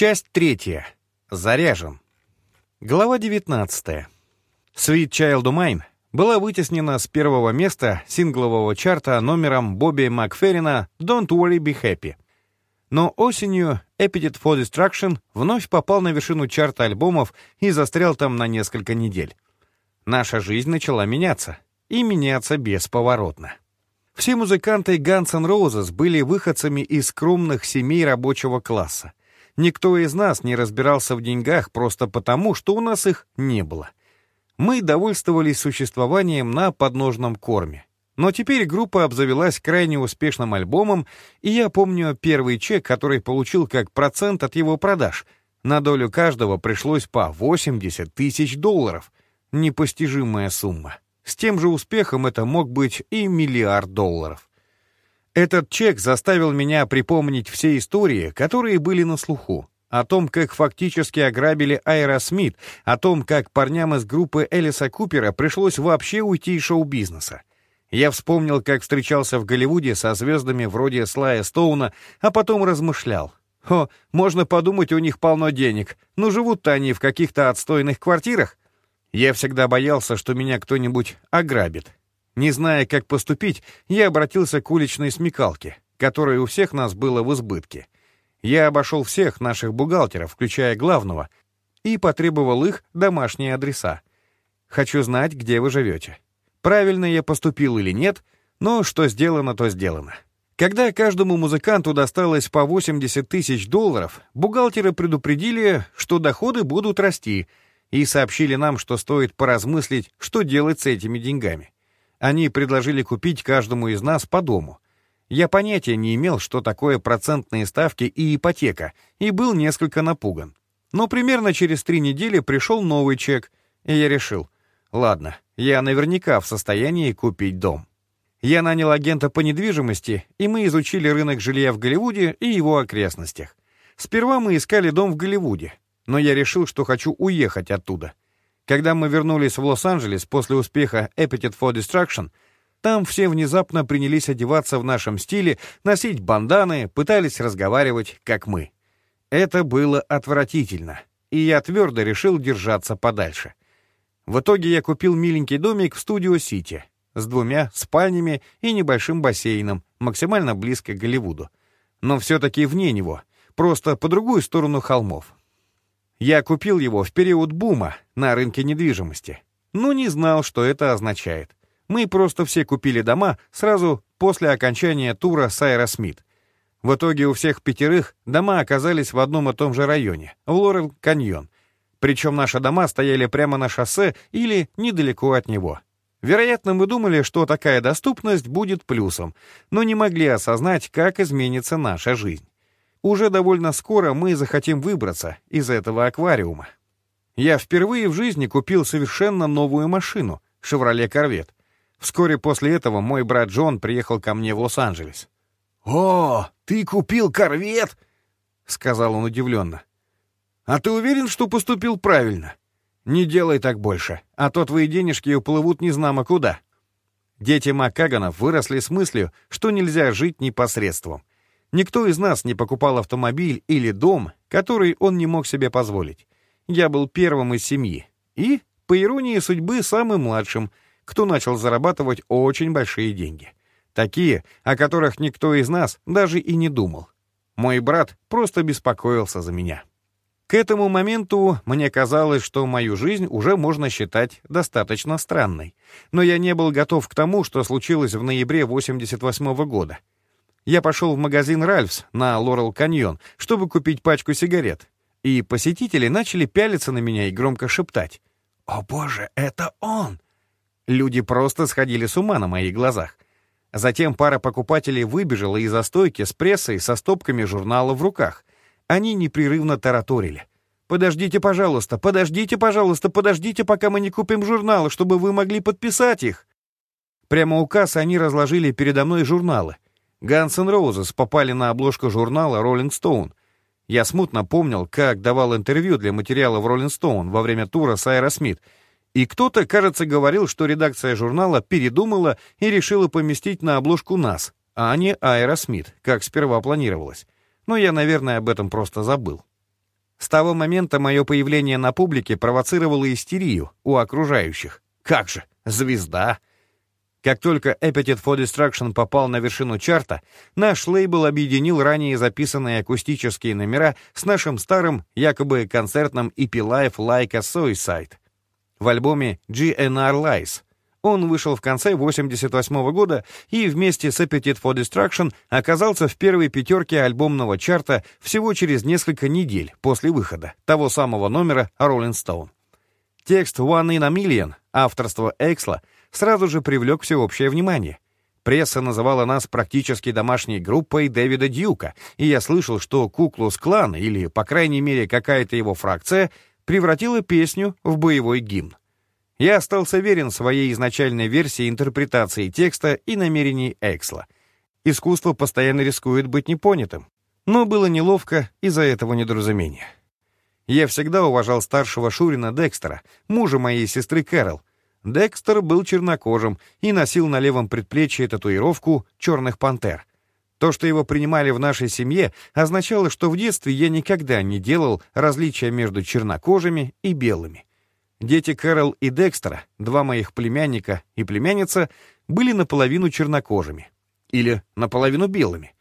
Часть третья. Заряжен. Глава 19. Sweet Child of Mine была вытеснена с первого места синглового чарта номером Бобби Макферрина «Don't Worry, Be Happy». Но осенью Appetite for Destruction вновь попал на вершину чарта альбомов и застрял там на несколько недель. Наша жизнь начала меняться, и меняться бесповоротно. Все музыканты Guns N' Roses были выходцами из скромных семей рабочего класса. Никто из нас не разбирался в деньгах просто потому, что у нас их не было. Мы довольствовались существованием на подножном корме. Но теперь группа обзавелась крайне успешным альбомом, и я помню первый чек, который получил как процент от его продаж. На долю каждого пришлось по 80 тысяч долларов. Непостижимая сумма. С тем же успехом это мог быть и миллиард долларов. Этот чек заставил меня припомнить все истории, которые были на слуху. О том, как фактически ограбили Аэросмит, о том, как парням из группы Элиса Купера пришлось вообще уйти из шоу-бизнеса. Я вспомнил, как встречался в Голливуде со звездами вроде Слая Стоуна, а потом размышлял. О, можно подумать, у них полно денег, но живут-то они в каких-то отстойных квартирах. Я всегда боялся, что меня кто-нибудь ограбит. Не зная, как поступить, я обратился к уличной смекалке, которой у всех нас было в избытке. Я обошел всех наших бухгалтеров, включая главного, и потребовал их домашние адреса. Хочу знать, где вы живете. Правильно я поступил или нет, но что сделано, то сделано. Когда каждому музыканту досталось по 80 тысяч долларов, бухгалтеры предупредили, что доходы будут расти, и сообщили нам, что стоит поразмыслить, что делать с этими деньгами. Они предложили купить каждому из нас по дому. Я понятия не имел, что такое процентные ставки и ипотека, и был несколько напуган. Но примерно через три недели пришел новый чек, и я решил, ладно, я наверняка в состоянии купить дом. Я нанял агента по недвижимости, и мы изучили рынок жилья в Голливуде и его окрестностях. Сперва мы искали дом в Голливуде, но я решил, что хочу уехать оттуда. Когда мы вернулись в Лос-Анджелес после успеха Appetite for Destruction, там все внезапно принялись одеваться в нашем стиле, носить банданы, пытались разговаривать, как мы. Это было отвратительно, и я твердо решил держаться подальше. В итоге я купил миленький домик в Студио-Сити с двумя спальнями и небольшим бассейном, максимально близко к Голливуду. Но все-таки вне него, просто по другую сторону холмов, я купил его в период бума на рынке недвижимости, но не знал, что это означает. Мы просто все купили дома сразу после окончания тура с Аэросмит. В итоге у всех пятерых дома оказались в одном и том же районе, в Лорел-Каньон. Причем наши дома стояли прямо на шоссе или недалеко от него. Вероятно, мы думали, что такая доступность будет плюсом, но не могли осознать, как изменится наша жизнь. Уже довольно скоро мы захотим выбраться из этого аквариума. Я впервые в жизни купил совершенно новую машину — «Шевроле Корвет». Вскоре после этого мой брат Джон приехал ко мне в Лос-Анджелес. «О, ты купил корвет?» — сказал он удивленно. «А ты уверен, что поступил правильно? Не делай так больше, а то твои денежки уплывут незнамо куда». Дети Маккаганов выросли с мыслью, что нельзя жить непосредством. Никто из нас не покупал автомобиль или дом, который он не мог себе позволить. Я был первым из семьи. И, по иронии судьбы, самым младшим, кто начал зарабатывать очень большие деньги. Такие, о которых никто из нас даже и не думал. Мой брат просто беспокоился за меня. К этому моменту мне казалось, что мою жизнь уже можно считать достаточно странной. Но я не был готов к тому, что случилось в ноябре 88 -го года — я пошел в магазин «Ральфс» на Лорел-Каньон, чтобы купить пачку сигарет. И посетители начали пялиться на меня и громко шептать. «О боже, это он!» Люди просто сходили с ума на моих глазах. Затем пара покупателей выбежала из-за с прессой со стопками журнала в руках. Они непрерывно тараторили. «Подождите, пожалуйста, подождите, пожалуйста, подождите, пока мы не купим журналы, чтобы вы могли подписать их». Прямо у кассы они разложили передо мной журналы — Guns N' Roses попали на обложку журнала Rolling Stone. Я смутно помнил, как давал интервью для материала в Rolling Stone во время тура с Аэросмит, и кто-то, кажется, говорил, что редакция журнала передумала и решила поместить на обложку нас, а не Аэросмит, как сперва планировалось. Но я, наверное, об этом просто забыл. С того момента мое появление на публике провоцировало истерию у окружающих. Как же, звезда! Как только Appetite for Destruction попал на вершину чарта, наш лейбл объединил ранее записанные акустические номера с нашим старым, якобы концертным EP Life Like a Suicide в альбоме GNR Lies. Он вышел в конце 88 года и вместе с Appetite for Destruction оказался в первой пятерке альбомного чарта всего через несколько недель после выхода того самого номера Rolling Stone. Текст «One in a Million» авторства Эксла — сразу же привлек всеобщее внимание. Пресса называла нас практически домашней группой Дэвида Дьюка, и я слышал, что Куклус Клан, или, по крайней мере, какая-то его фракция, превратила песню в боевой гимн. Я остался верен своей изначальной версии интерпретации текста и намерений Эксла. Искусство постоянно рискует быть непонятым, но было неловко из-за этого недоразумения. Я всегда уважал старшего Шурина Декстера, мужа моей сестры Кэрол, Декстер был чернокожим и носил на левом предплечье татуировку «Черных пантер». То, что его принимали в нашей семье, означало, что в детстве я никогда не делал различия между чернокожими и белыми. Дети Кэрол и Декстера, два моих племянника и племянница, были наполовину чернокожими. Или наполовину белыми.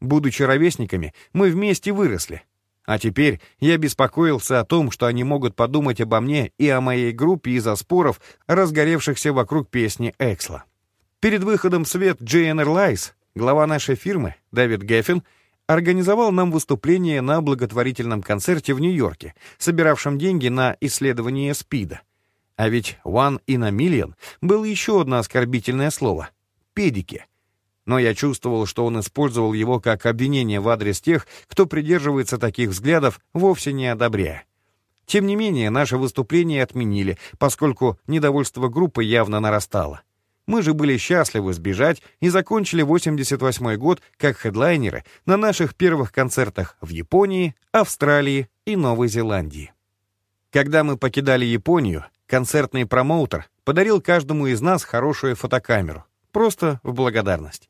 Будучи ровесниками, мы вместе выросли, а теперь я беспокоился о том, что они могут подумать обо мне и о моей группе из-за споров, разгоревшихся вокруг песни Эксла. Перед выходом в свет JNR Lies глава нашей фирмы, Дэвид Геффин, организовал нам выступление на благотворительном концерте в Нью-Йорке, собиравшем деньги на исследование СПИДа. А ведь «one in a million» было еще одно оскорбительное слово — «педики», но я чувствовал, что он использовал его как обвинение в адрес тех, кто придерживается таких взглядов, вовсе не одобряя. Тем не менее, наше выступление отменили, поскольку недовольство группы явно нарастало. Мы же были счастливы сбежать и закончили 88 год как хедлайнеры на наших первых концертах в Японии, Австралии и Новой Зеландии. Когда мы покидали Японию, концертный промоутер подарил каждому из нас хорошую фотокамеру, просто в благодарность.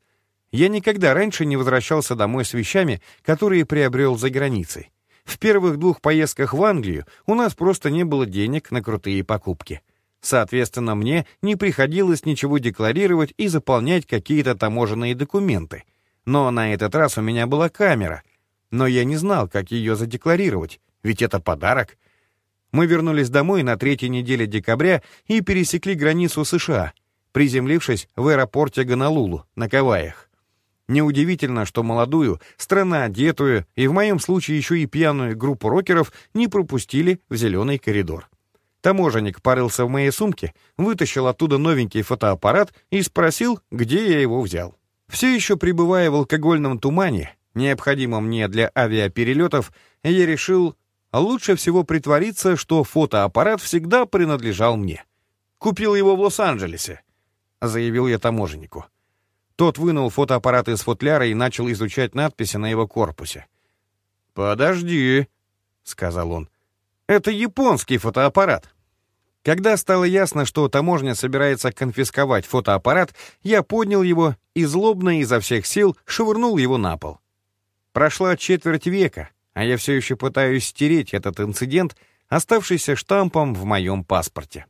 Я никогда раньше не возвращался домой с вещами, которые приобрел за границей. В первых двух поездках в Англию у нас просто не было денег на крутые покупки. Соответственно, мне не приходилось ничего декларировать и заполнять какие-то таможенные документы. Но на этот раз у меня была камера. Но я не знал, как ее задекларировать, ведь это подарок. Мы вернулись домой на третьей неделе декабря и пересекли границу США, приземлившись в аэропорте Гонолулу на Кавайях. Неудивительно, что молодую, странно одетую и в моем случае еще и пьяную группу рокеров не пропустили в зеленый коридор. Таможенник парился в моей сумке, вытащил оттуда новенький фотоаппарат и спросил, где я его взял. Все еще пребывая в алкогольном тумане, необходимом мне для авиаперелетов, я решил, лучше всего притвориться, что фотоаппарат всегда принадлежал мне. «Купил его в Лос-Анджелесе», — заявил я таможеннику. Тот вынул фотоаппарат из футляра и начал изучать надписи на его корпусе. «Подожди», — сказал он. «Это японский фотоаппарат». Когда стало ясно, что таможня собирается конфисковать фотоаппарат, я поднял его и злобно изо всех сил швырнул его на пол. Прошла четверть века, а я все еще пытаюсь стереть этот инцидент, оставшийся штампом в моем паспорте.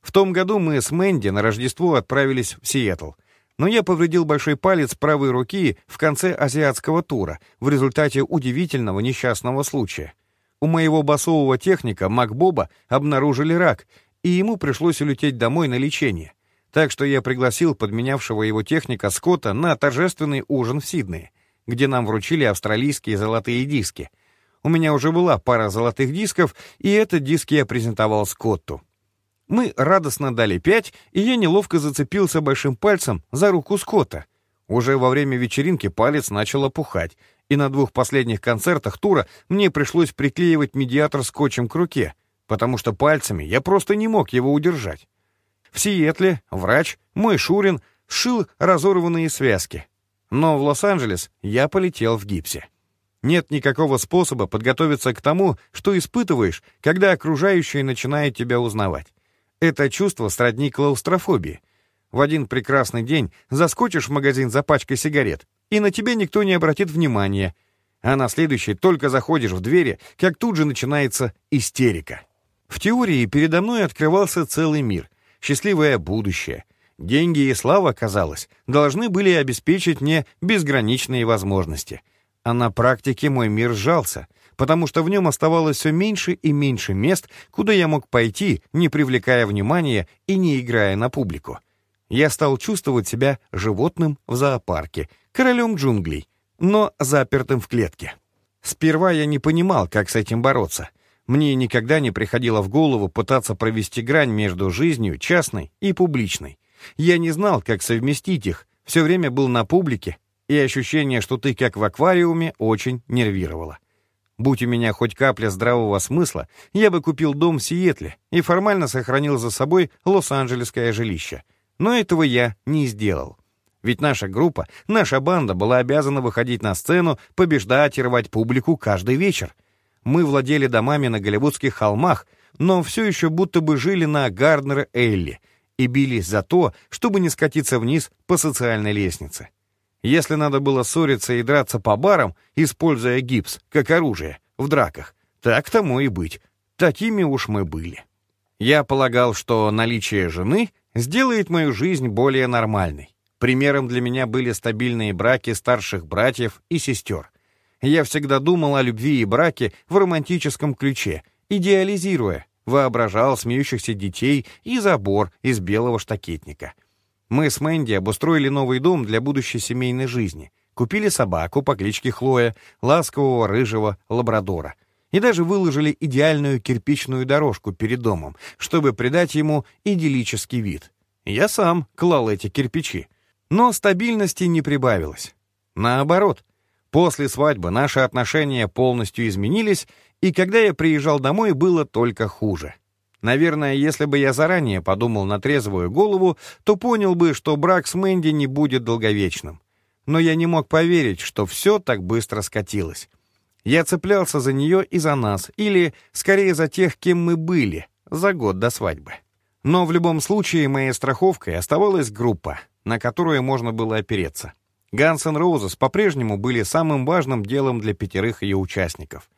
В том году мы с Мэнди на Рождество отправились в Сиэтл — но я повредил большой палец правой руки в конце азиатского тура в результате удивительного несчастного случая. У моего басового техника Макбоба обнаружили рак, и ему пришлось улететь домой на лечение. Так что я пригласил подменявшего его техника Скотта на торжественный ужин в Сиднее, где нам вручили австралийские золотые диски. У меня уже была пара золотых дисков, и этот диск я презентовал Скотту. Мы радостно дали пять, и я неловко зацепился большим пальцем за руку Скотта. Уже во время вечеринки палец начал опухать, и на двух последних концертах тура мне пришлось приклеивать медиатор скотчем к руке, потому что пальцами я просто не мог его удержать. В Сиэтле врач, мой Шурин, сшил разорванные связки. Но в Лос-Анджелес я полетел в гипсе. Нет никакого способа подготовиться к тому, что испытываешь, когда окружающие начинают тебя узнавать. Это чувство сродни клаустрофобии. В один прекрасный день заскочишь в магазин за пачкой сигарет, и на тебя никто не обратит внимания. А на следующей только заходишь в двери, как тут же начинается истерика. В теории передо мной открывался целый мир, счастливое будущее. Деньги и слава, казалось, должны были обеспечить мне безграничные возможности. А на практике мой мир сжался, потому что в нем оставалось все меньше и меньше мест, куда я мог пойти, не привлекая внимания и не играя на публику. Я стал чувствовать себя животным в зоопарке, королем джунглей, но запертым в клетке. Сперва я не понимал, как с этим бороться — мне никогда не приходило в голову пытаться провести грань между жизнью частной и публичной. Я не знал, как совместить их, все время был на публике, и ощущение, что ты как в аквариуме, очень нервировало. Будь у меня хоть капля здравого смысла, я бы купил дом в Сиэтле и формально сохранил за собой лос-анджелесское жилище. Но этого я не сделал. Ведь наша группа, наша банда была обязана выходить на сцену, побеждать и рвать публику каждый вечер. Мы владели домами на Голливудских холмах, но все еще будто бы жили на Гарднер-Элли и бились за то, чтобы не скатиться вниз по социальной лестнице. Если надо было ссориться и драться по барам, используя гипс как оружие в драках, так тому и быть. Такими уж мы были. Я полагал, что наличие жены сделает мою жизнь более нормальной. Примером для меня были стабильные браки старших братьев и сестер. Я всегда думал о любви и браке в романтическом ключе, идеализируя, воображал смеющихся детей и забор из белого штакетника. Мы с Мэнди обустроили новый дом для будущей семейной жизни, купили собаку по кличке Хлоя, ласкового рыжего лабрадора, и даже выложили идеальную кирпичную дорожку перед домом, чтобы придать ему идиллический вид. Я сам клал эти кирпичи. Но стабильности не прибавилось. Наоборот, После свадьбы наши отношения полностью изменились, и когда я приезжал домой, было только хуже. Наверное, если бы я заранее подумал на трезвую голову, то понял бы, что брак с Мэнди не будет долговечным. Но я не мог поверить, что все так быстро скатилось. Я цеплялся за нее и за нас, или, скорее, за тех, кем мы были, за год до свадьбы. Но в любом случае моей страховкой оставалась группа, на которую можно было опереться. Guns N' Roses по-прежнему были самым важным делом для пятерых ее участников.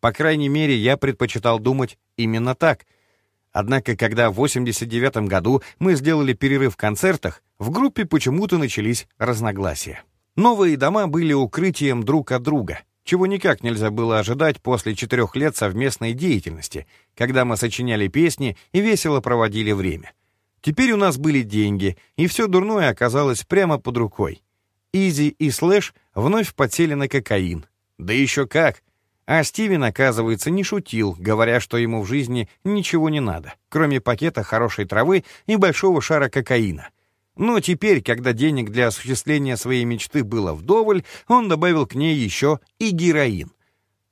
По крайней мере, я предпочитал думать именно так. Однако, когда в 89 году мы сделали перерыв в концертах, в группе почему-то начались разногласия. Новые дома были укрытием друг от друга, чего никак нельзя было ожидать после четырех лет совместной деятельности, когда мы сочиняли песни и весело проводили время. Теперь у нас были деньги, и все дурное оказалось прямо под рукой. Изи и Слэш вновь подсели на кокаин. Да еще как! А Стивен, оказывается, не шутил, говоря, что ему в жизни ничего не надо, кроме пакета хорошей травы и большого шара кокаина. Но теперь, когда денег для осуществления своей мечты было вдоволь, он добавил к ней еще и героин.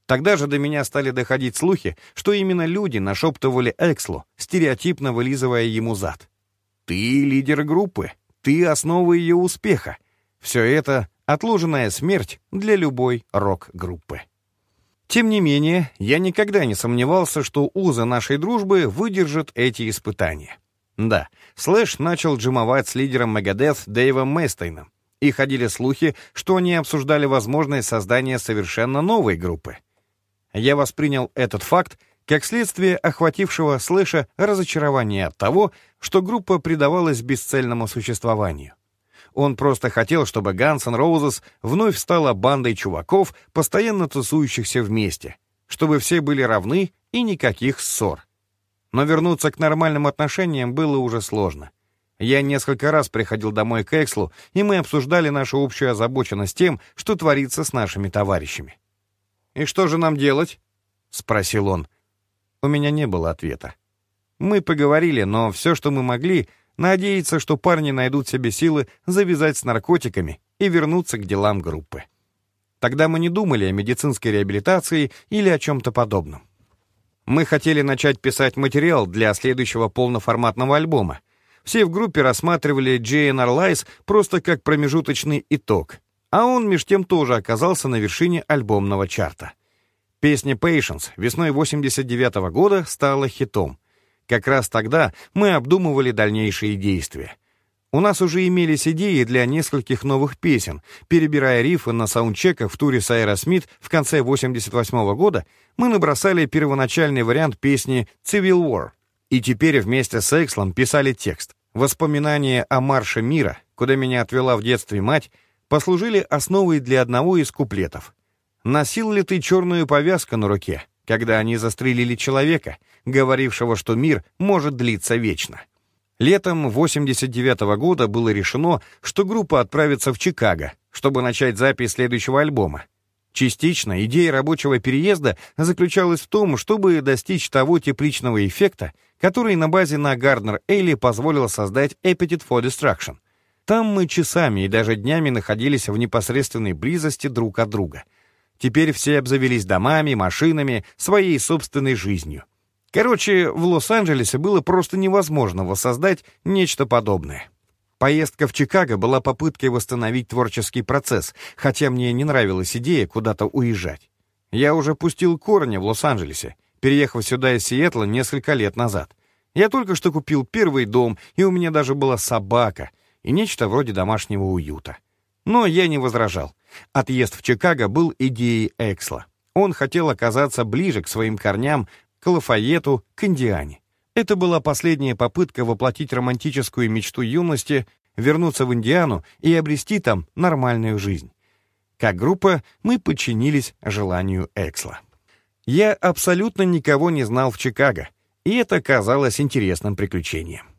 Тогда же до меня стали доходить слухи, что именно люди нашептывали Экслу, стереотипно вылизывая ему зад. «Ты лидер группы, ты основа ее успеха, все это — отложенная смерть для любой рок-группы. Тем не менее, я никогда не сомневался, что узы нашей дружбы выдержат эти испытания. Да, Слэш начал джимовать с лидером Мегадет Дэйвом Мейстейном, и ходили слухи, что они обсуждали возможность создания совершенно новой группы. Я воспринял этот факт как следствие охватившего Слэша разочарования от того, что группа предавалась бесцельному существованию. Он просто хотел, чтобы Guns N' вновь стала бандой чуваков, постоянно тусующихся вместе, чтобы все были равны и никаких ссор. Но вернуться к нормальным отношениям было уже сложно. Я несколько раз приходил домой к Экслу, и мы обсуждали нашу общую озабоченность тем, что творится с нашими товарищами. «И что же нам делать?» — спросил он. У меня не было ответа. Мы поговорили, но все, что мы могли, Надеяться, что парни найдут себе силы завязать с наркотиками и вернуться к делам группы. Тогда мы не думали о медицинской реабилитации или о чем-то подобном. Мы хотели начать писать материал для следующего полноформатного альбома. Все в группе рассматривали GN'R Lies просто как промежуточный итог, а он меж тем тоже оказался на вершине альбомного чарта. Песня Patience весной 89 -го года стала хитом — как раз тогда мы обдумывали дальнейшие действия. У нас уже имелись идеи для нескольких новых песен. Перебирая риффы на саундчеках в туре с Аэросмит в конце 88 -го года, мы набросали первоначальный вариант песни «Civil War». И теперь вместе с Экслом писали текст. Воспоминания о марше мира, куда меня отвела в детстве мать, послужили основой для одного из куплетов. «Носил ли ты черную повязку на руке, когда они застрелили человека, говорившего, что мир может длиться вечно?» Летом 89 -го года было решено, что группа отправится в Чикаго, чтобы начать запись следующего альбома. Частично идея рабочего переезда заключалась в том, чтобы достичь того тепличного эффекта, который на базе на Гарднер Эйли позволил создать Appetite for Destruction. Там мы часами и даже днями находились в непосредственной близости друг от друга. Теперь все обзавелись домами, машинами, своей собственной жизнью. Короче, в Лос-Анджелесе было просто невозможно воссоздать нечто подобное. Поездка в Чикаго была попыткой восстановить творческий процесс, хотя мне не нравилась идея куда-то уезжать. Я уже пустил корни в Лос-Анджелесе, переехав сюда из Сиэтла несколько лет назад. Я только что купил первый дом, и у меня даже была собака и нечто вроде домашнего уюта. Но я не возражал. Отъезд в Чикаго был идеей Эксла. Он хотел оказаться ближе к своим корням, к Лафайету, к Индиане. Это была последняя попытка воплотить романтическую мечту юности, вернуться в Индиану и обрести там нормальную жизнь. Как группа мы подчинились желанию Эксла. Я абсолютно никого не знал в Чикаго, и это казалось интересным приключением.